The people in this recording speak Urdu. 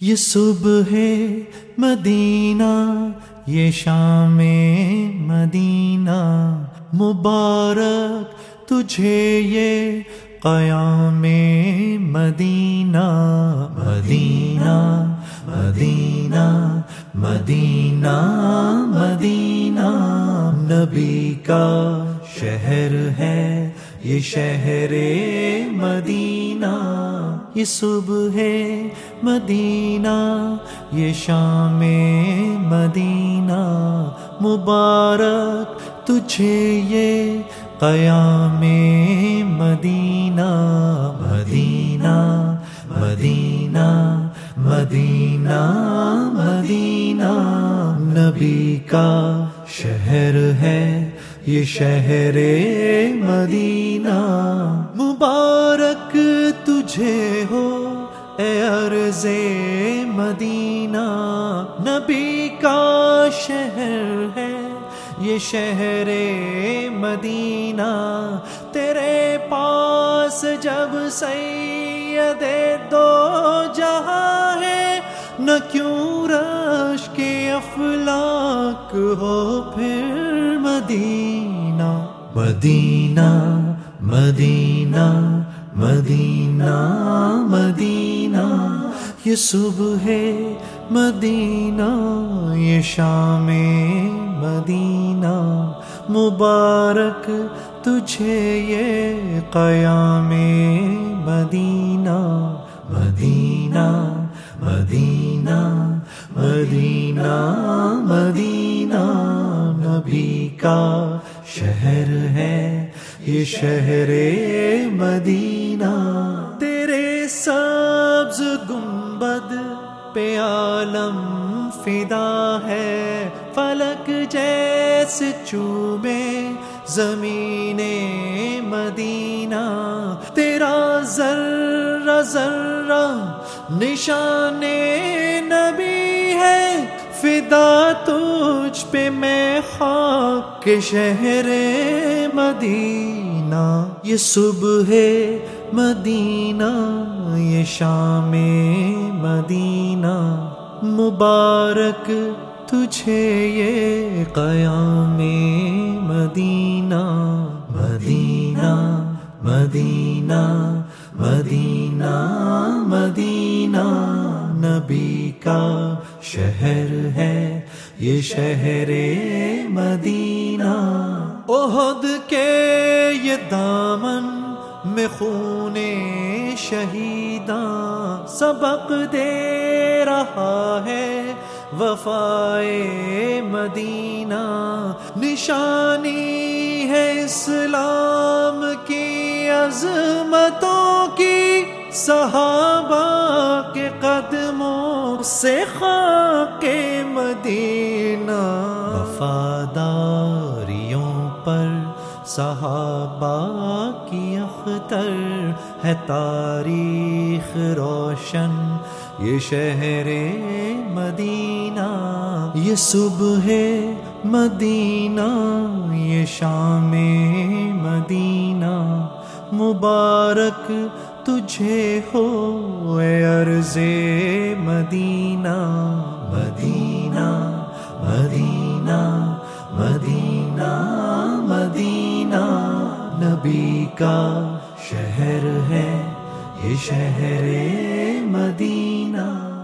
یہ صبح ہے مدینہ، یہ شام مدینہ۔ مبارک تجھے یہ قیام مدینہ۔ مدینہ مدینہ مدینہ مدینہ۔ نبی کا شہر ہے، یہ شہر مدینہ۔ یہ صبح ہے مدینہ، یہ شام مدینہ۔ مبارک تجھے یہ قیام مدینہ۔ مدینہ مدینہ مدینہ مدینہ۔ نبی کا شہر ہے یہ شہر مدینہ۔ مبارک تجھے ہو، اے عرض مدینہ، نبی کا شہر ہے، یہ شہر مدینہ۔ تیرے پاس جب سید دو جہاں ہے، نہ کیوں رش کے افلاک ہو پھر مدینہ۔ مدینہ مدینہ مدینہ مدینہ، یہ صبح ہے، مدینہ، یہ شام مدینہ، مبارک تجھے یہ قیام مدینہ مدینہ مدینہ مدینہ مدینہ، نبی کا شہر ہے۔ یہ شہر مدینہ تیرے سبز گنبد پہ عالم فدا ہے۔ فلک جیسے چوبے زمین مدینہ، تیرا ذرہ ذرہ نشان نبی ہے۔ فدا تو تجھ پہ میں خاک کے شہر مدینہ، یہ صبح مدینہ، یہ شام مدینہ۔ مبارک تجھے یہ قیام مدینہ۔ مدینہ مدینہ مدینہ مدینہ۔ نبی کا شہر ہے یہ شہر مدینہ۔ عہد کے یہ دامن میں خون شہیداں۔ سبق دے رہا ہے وفائے مدینہ۔ نشانی ہے اسلام کی عظمتوں کی، صحابہ کے قدموں سے خاک مدینہ۔ وفاداریوں پر صحابہ کی اختر ہے تاریخ روشن۔ یہ شہر مدینہ، یہ صبح مدینہ، یہ شام مدینہ۔ مبارک تجھے ہو اے عرض مدینہ مدینہ مدینہ مدینہ مدینہ۔ نبی کا شہر ہے، یہ شہر مدینہ۔